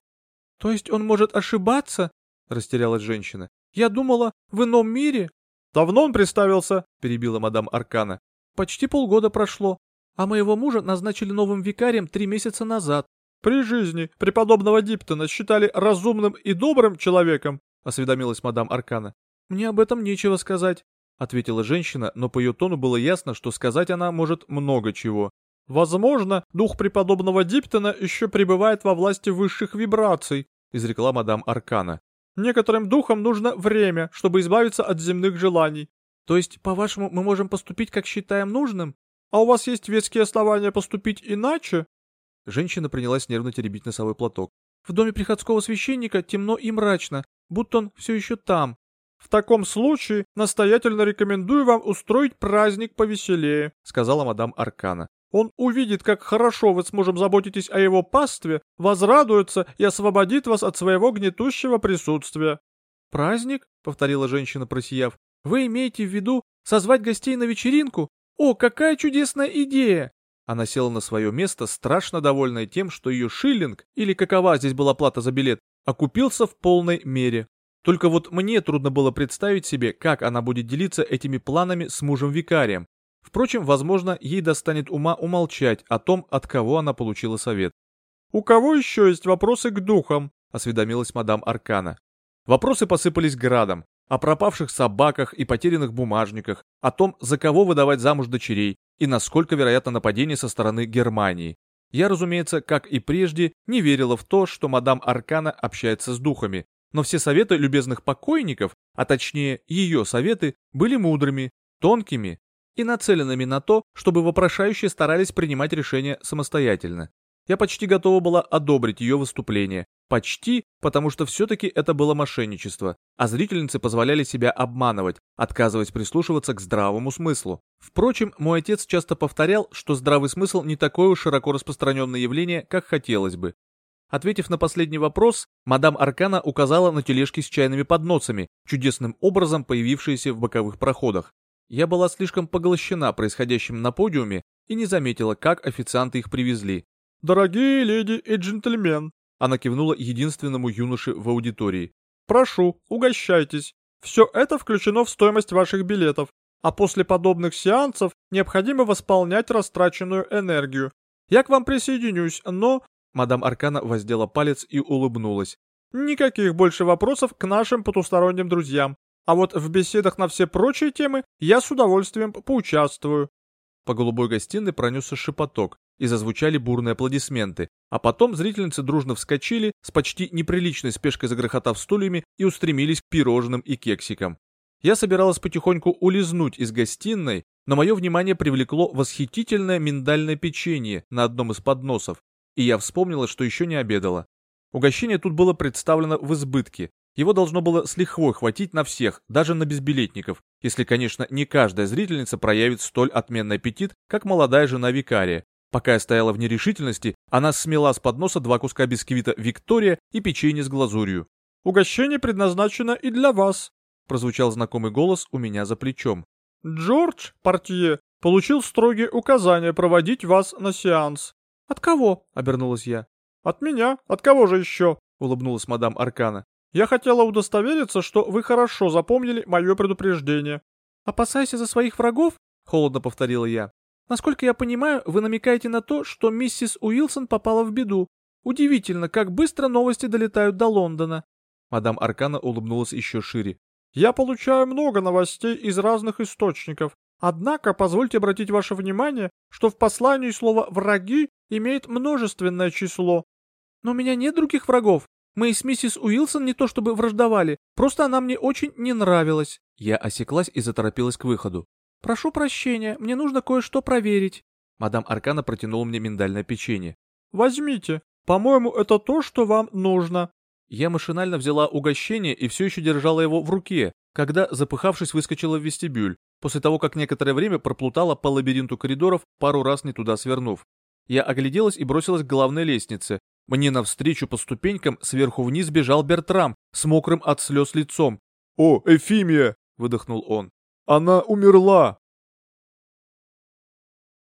S3: «То есть он может ошибаться?» — растерялась женщина. «Я думала, в ином мире». «Давно он представился?» — перебила мадам Аркана. «Почти полгода прошло, а моего мужа назначили новым викарием три месяца назад». «При жизни преподобного Диптона считали разумным и добрым человеком?» — осведомилась мадам Аркана. «Мне об этом нечего сказать», — ответила женщина, но по ее тону было ясно, что сказать она может много чего. Возможно, дух преподобного Диптона еще пребывает во власти высших вибраций, изрекла мадам Аркана. Некоторым духам нужно время, чтобы избавиться от земных желаний. То есть, по-вашему, мы можем поступить, как считаем нужным? А у вас есть веские основания поступить иначе? Женщина принялась нервно теребить носовой платок. В доме приходского священника темно и мрачно, будто он все еще там. В таком случае настоятельно рекомендую вам устроить праздник повеселее, сказала мадам Аркана. Он увидит, как хорошо вы с мужем заботитесь о его пастве, возрадуется и освободит вас от своего гнетущего присутствия. «Праздник?» — повторила женщина, просияв. «Вы имеете в виду созвать гостей на вечеринку? О, какая чудесная идея!» Она села на свое место, страшно довольная тем, что ее шиллинг, или какова здесь была плата за билет, окупился в полной мере. Только вот мне трудно было представить себе, как она будет делиться этими планами с мужем-викарием. Впрочем, возможно, ей достанет ума умолчать о том, от кого она получила совет. «У кого еще есть вопросы к духам?» — осведомилась мадам Аркана. Вопросы посыпались градом. О пропавших собаках и потерянных бумажниках, о том, за кого выдавать замуж дочерей и насколько вероятно нападение со стороны Германии. Я, разумеется, как и прежде, не верила в то, что мадам Аркана общается с духами, но все советы любезных покойников, а точнее ее советы, были мудрыми, тонкими и нацеленными на то, чтобы вопрошающие старались принимать решения самостоятельно. Я почти готова была одобрить ее выступление. Почти, потому что все-таки это было мошенничество, а зрительницы позволяли себя обманывать, отказываясь прислушиваться к здравому смыслу. Впрочем, мой отец часто повторял, что здравый смысл не такое уж широко распространенное явление, как хотелось бы. Ответив на последний вопрос, мадам Аркана указала на тележки с чайными подносами, чудесным образом появившиеся в боковых проходах. Я была слишком поглощена происходящим на подиуме и не заметила, как официанты их привезли. «Дорогие леди и джентльмен!» Она кивнула единственному юноше в аудитории. «Прошу, угощайтесь. Все это включено в стоимость ваших билетов, а после подобных сеансов необходимо восполнять растраченную энергию. Я к вам присоединюсь, но...» Мадам Аркана воздела палец и улыбнулась. «Никаких больше вопросов к нашим потусторонним друзьям. А вот в беседах на все прочие темы я с удовольствием поучаствую». По голубой гостиной пронесся шепоток, и зазвучали бурные аплодисменты, а потом зрительницы дружно вскочили, с почти неприличной спешкой загрохотав стульями и устремились к пирожным и кексикам. Я собиралась потихоньку улизнуть из гостиной, но мое внимание привлекло восхитительное миндальное печенье на одном из подносов, и я вспомнила, что еще не обедала. Угощение тут было представлено в избытке, его должно было с лихвой хватить на всех, даже на безбилетников, если, конечно, не каждая зрительница проявит столь отменный аппетит, как молодая жена викария. Пока я стояла в нерешительности, она смела с подноса два куска бисквита «Виктория» и печенье с глазурью. «Угощение предназначено и для вас», — прозвучал знакомый голос у меня за плечом. «Джордж, портье, получил строгие указания проводить вас на сеанс». «От кого?» — обернулась я. «От меня. От кого же еще?» — улыбнулась мадам Аркана. Я хотела удостовериться, что вы хорошо запомнили мое предупреждение. Опасайся за своих врагов? Холодно повторила я. Насколько я понимаю, вы намекаете на то, что миссис Уилсон попала в беду. Удивительно, как быстро новости долетают до Лондона. Мадам Аркана улыбнулась еще шире. Я получаю много новостей из разных источников. Однако, позвольте обратить ваше внимание, что в послании слово «враги» имеет множественное число. Но у меня нет других врагов. Мы с миссис Уилсон не то чтобы враждовали, просто она мне очень не нравилась. Я осеклась и заторопилась к выходу. «Прошу прощения, мне нужно кое-что проверить». Мадам Аркана протянула мне миндальное печенье.
S5: «Возьмите. По-моему, это то, что вам нужно».
S1: Я машинально взяла угощение и все еще держала его в руке, когда, запыхавшись, выскочила в вестибюль, после того, как некоторое время проплутала по лабиринту коридоров, пару раз не туда свернув. Я огляделась и бросилась к главной лестнице, мне навстречу по ступенькам сверху вниз бежал Бертрам с мокрым от слез лицом.
S2: «О, Эфимия!» — выдохнул он. «Она умерла!»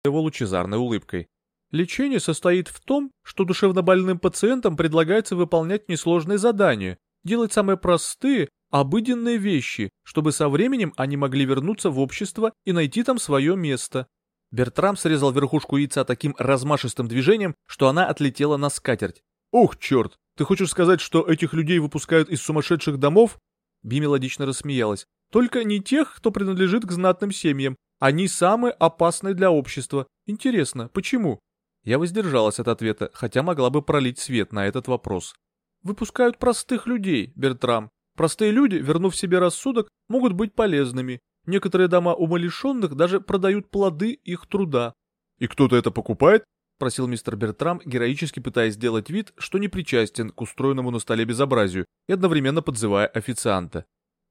S1: Его лучезарной улыбкой. Лечение состоит в том, что душевнобольным пациентам предлагается выполнять несложные задания, делать самые простые, обыденные вещи, чтобы со временем они могли вернуться в общество и найти там свое место. Бертрам срезал верхушку яйца таким размашистым движением, что она отлетела на скатерть.
S2: «Ух, черт! Ты хочешь сказать, что этих людей выпускают из сумасшедших домов?»
S1: Би мелодично рассмеялась. «Только не тех, кто принадлежит к знатным семьям. Они самые опасные для общества. Интересно, почему?» Я воздержалась от ответа, хотя могла бы пролить свет на этот вопрос. «Выпускают простых людей, Бертрам. Простые люди, вернув себе рассудок, могут быть полезными. Некоторые дома умалишенных даже продают плоды их труда.
S2: «И кто-то это покупает?»
S1: — просил мистер Бертрам, героически пытаясь сделать вид, что не причастен к устроенному на столе безобразию и одновременно подзывая официанта.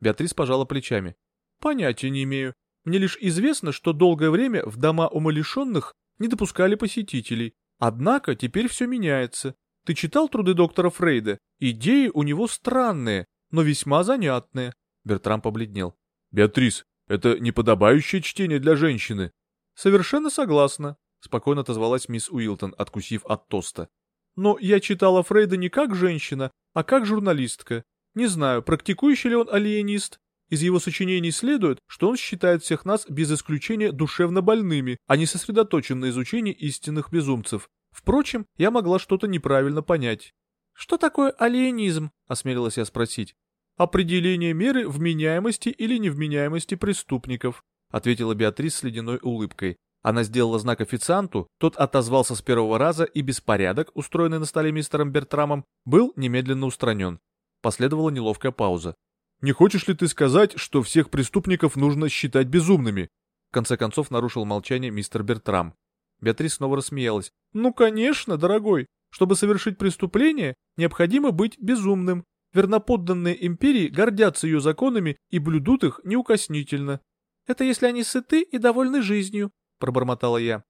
S1: Беатрис пожала плечами.
S5: Понятия не имею. Мне лишь известно, что долгое время в дома умалишенных не допускали посетителей. Однако теперь все меняется. Ты читал труды доктора Фрейда? Идеи у него странные, но весьма занятные.
S1: Бертрам побледнел.
S2: Беатрис, это неподобающее чтение для женщины.
S5: Совершенно согласна, спокойно отозвалась мисс Уилтон, откусив от тоста. Но я читала Фрейда не как женщина, а как журналистка. Не знаю, практикующий ли он алиенист. Из его сочинений следует, что он считает всех нас без исключения душевно больными, а не сосредоточен на изучении истинных безумцев. Впрочем, я могла что-то неправильно понять. «Что такое алиенизм?» — осмелилась я спросить. «Определение меры вменяемости или невменяемости преступников», — ответила Беатрис с ледяной улыбкой. Она сделала знак официанту, тот отозвался с первого раза, и беспорядок, устроенный на столе мистером Бертрамом, был немедленно устранен. Последовала неловкая пауза.
S2: «Не хочешь ли ты сказать, что всех преступников нужно считать безумными?»
S1: В конце концов нарушил молчание мистер Бертрам. Беатрис снова рассмеялась.
S5: «Ну, конечно, дорогой. Чтобы совершить преступление, необходимо быть безумным. Верноподданные империи гордятся ее законами и блюдут их неукоснительно. Это если они сыты и довольны жизнью, пробормотала я.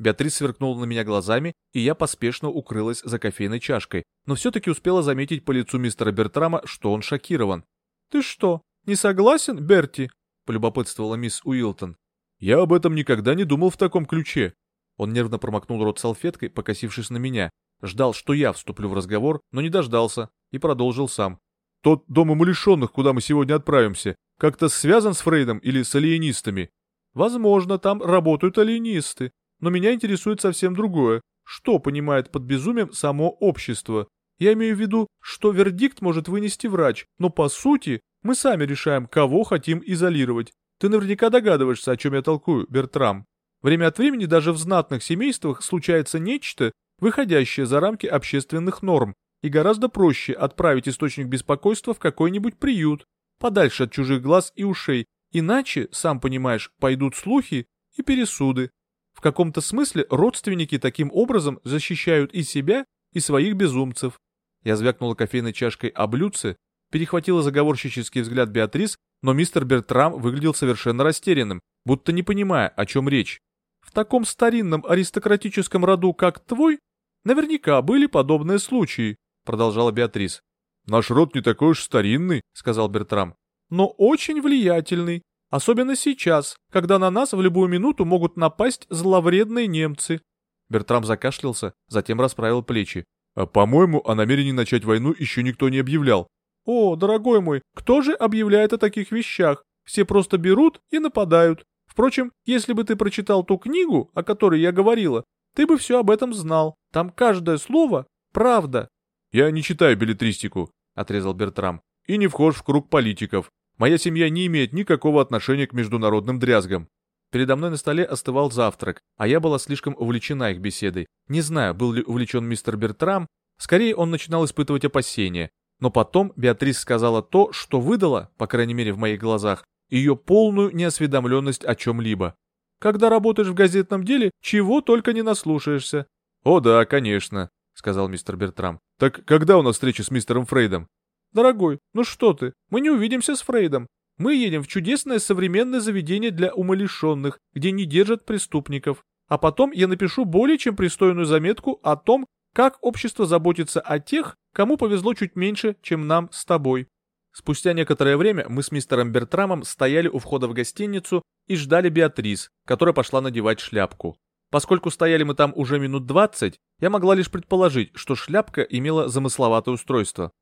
S1: Беатрис сверкнула на меня глазами, и я поспешно укрылась за кофейной чашкой, но все-таки успела заметить по лицу мистера Бертрама, что он шокирован.
S5: «Ты что, не согласен, Берти?» — полюбопытствовала мисс Уилтон.
S2: «Я об этом никогда не думал в таком ключе».
S1: Он нервно промокнул рот салфеткой, покосившись на меня. Ждал, что я вступлю в разговор, но не дождался, и продолжил сам.
S2: «Тот дом умалишенных, куда мы сегодня отправимся, как-то связан с Фрейдом или с алиенистами?»
S5: Возможно, там работают алиенисты, но меня интересует совсем другое. Что понимает под безумием само общество? Я имею в виду, что вердикт может вынести врач, но по сути мы сами решаем, кого хотим изолировать. Ты наверняка догадываешься, о чем я толкую, Бертрам. Время от времени даже в знатных семействах случается нечто, выходящее за рамки общественных норм, и гораздо проще отправить источник беспокойства в какой-нибудь приют, подальше от чужих глаз и ушей, Иначе, сам понимаешь, пойдут слухи и пересуды. В каком-то смысле родственники таким образом защищают и себя, и своих безумцев. Я звякнула кофейной чашкой о блюдце, перехватила заговорщический взгляд Беатрис, но мистер Бертрам выглядел совершенно растерянным, будто не понимая, о чем речь. В таком старинном аристократическом роду, как твой, наверняка были подобные случаи, продолжала Беатрис.
S2: Наш род не такой уж старинный, сказал Бертрам
S5: но очень влиятельный, особенно сейчас, когда на нас в любую минуту могут напасть зловредные немцы.
S1: Бертрам закашлялся, затем расправил плечи.
S2: А по-моему, о намерении начать войну еще никто не объявлял.
S5: О, дорогой мой, кто же объявляет о таких вещах? Все просто берут и нападают. Впрочем, если бы ты прочитал ту книгу, о которой я говорила, ты бы все об этом знал. Там каждое слово — правда.
S2: Я не читаю билетристику, — отрезал Бертрам, — и не вхож в круг политиков. Моя семья не имеет никакого отношения к международным дрязгам.
S1: Передо мной на столе остывал завтрак, а я была слишком увлечена их беседой. Не знаю, был ли увлечен мистер Бертрам, скорее он начинал испытывать опасения. Но потом Беатрис сказала то, что выдало, по крайней мере в моих глазах, ее полную неосведомленность о чем-либо.
S5: «Когда работаешь в газетном деле, чего только не наслушаешься».
S2: «О да, конечно», — сказал мистер Бертрам. «Так когда у нас встреча с мистером Фрейдом?»
S5: «Дорогой, ну что ты, мы не увидимся с Фрейдом. Мы едем в чудесное современное заведение для умалишенных, где не держат преступников. А потом я напишу более чем пристойную заметку о том, как общество заботится о тех, кому повезло чуть меньше, чем нам с тобой».
S1: Спустя некоторое время мы с мистером Бертрамом стояли у входа в гостиницу и ждали Беатрис, которая пошла надевать шляпку. Поскольку стояли мы там уже минут двадцать, я могла лишь предположить, что шляпка имела замысловатое устройство.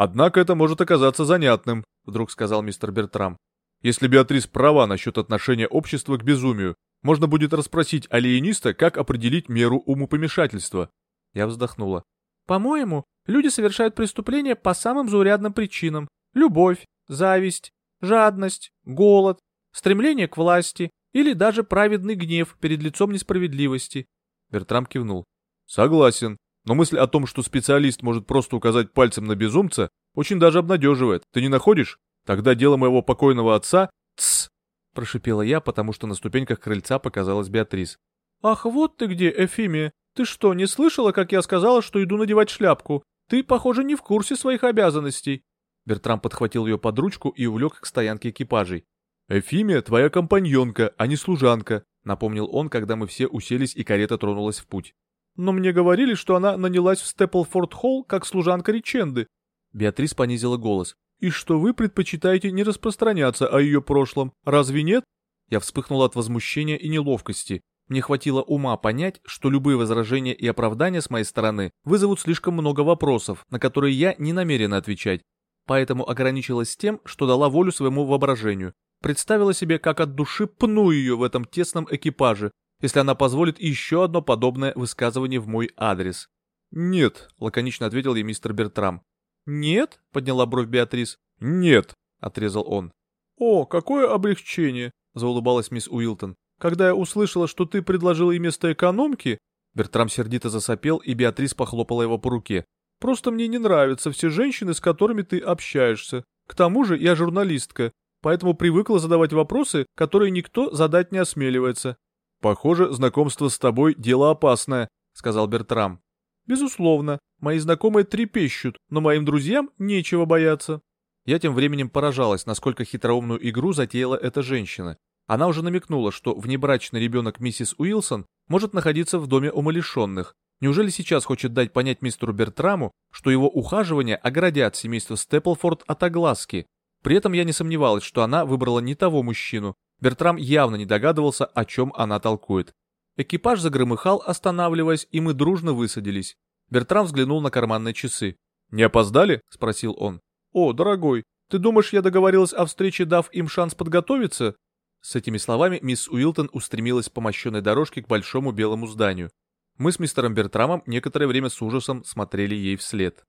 S2: «Однако это может оказаться занятным», — вдруг сказал мистер Бертрам. «Если Беатрис права насчет отношения общества к безумию, можно будет расспросить алиениста, как определить меру умопомешательства».
S1: Я вздохнула.
S5: «По-моему, люди совершают преступления по самым заурядным причинам. Любовь, зависть, жадность, голод, стремление к власти или даже праведный гнев перед лицом несправедливости».
S1: Бертрам кивнул.
S2: «Согласен. Но мысль о том, что специалист может просто указать пальцем на безумца, очень даже обнадеживает. Ты не находишь? Тогда дело моего покойного отца...
S1: Тсс! Прошипела я, потому что на ступеньках крыльца показалась Беатрис.
S5: «Ах, вот ты где, Эфимия! Ты что, не слышала, как я сказала, что иду надевать шляпку? Ты, похоже, не в курсе своих обязанностей».
S1: Бертрам подхватил ее под ручку и увлек к стоянке экипажей.
S2: «Эфимия твоя компаньонка, а не служанка», —
S1: напомнил он, когда мы все уселись и карета тронулась в путь.
S5: «Но мне говорили, что она нанялась в Степлфорд-Холл как служанка Риченды».
S1: Беатрис понизила голос.
S5: «И что вы предпочитаете не распространяться о ее прошлом, разве нет?»
S1: Я вспыхнул от возмущения и неловкости. Мне хватило ума понять, что любые возражения и оправдания с моей стороны вызовут слишком много вопросов, на которые я не намерен отвечать. Поэтому ограничилась тем, что дала волю своему воображению. Представила себе, как от души пну ее в этом тесном экипаже, если она позволит еще одно подобное высказывание в мой адрес.
S2: «Нет», —
S1: лаконично ответил ей мистер Бертрам.
S5: «Нет?» — подняла бровь Беатрис.
S2: «Нет», —
S1: отрезал он.
S5: «О, какое облегчение!» — заулыбалась мисс Уилтон. Когда я услышала, что ты предложил ей место экономки...»
S1: Бертрам сердито засопел, и Беатрис похлопала его по руке.
S5: «Просто мне не нравятся все женщины, с которыми ты общаешься. К тому же я журналистка, поэтому привыкла задавать вопросы, которые никто задать не осмеливается».
S2: «Похоже, знакомство с тобой — дело опасное», — сказал Бертрам.
S5: «Безусловно. Мои знакомые трепещут, но моим друзьям нечего бояться».
S1: Я тем временем поражалась, насколько хитроумную игру затеяла эта женщина. Она уже намекнула, что внебрачный ребенок миссис Уилсон может находиться в доме умалишенных. Неужели сейчас хочет дать понять мистеру Бертраму, что его ухаживания оградят семейство Степлфорд от огласки? При этом я не сомневалась, что она выбрала не того мужчину. Бертрам явно не догадывался, о чем она толкует. Экипаж загромыхал, останавливаясь, и мы дружно высадились. Бертрам взглянул на карманные часы.
S2: «Не опоздали?» — спросил он.
S5: «О, дорогой, ты думаешь, я договорилась о встрече, дав им шанс подготовиться?
S1: С этими словами мисс Уилтон устремилась по мощенной дорожке к большому белому зданию. Мы с мистером Бертрамом некоторое время с ужасом смотрели ей вслед.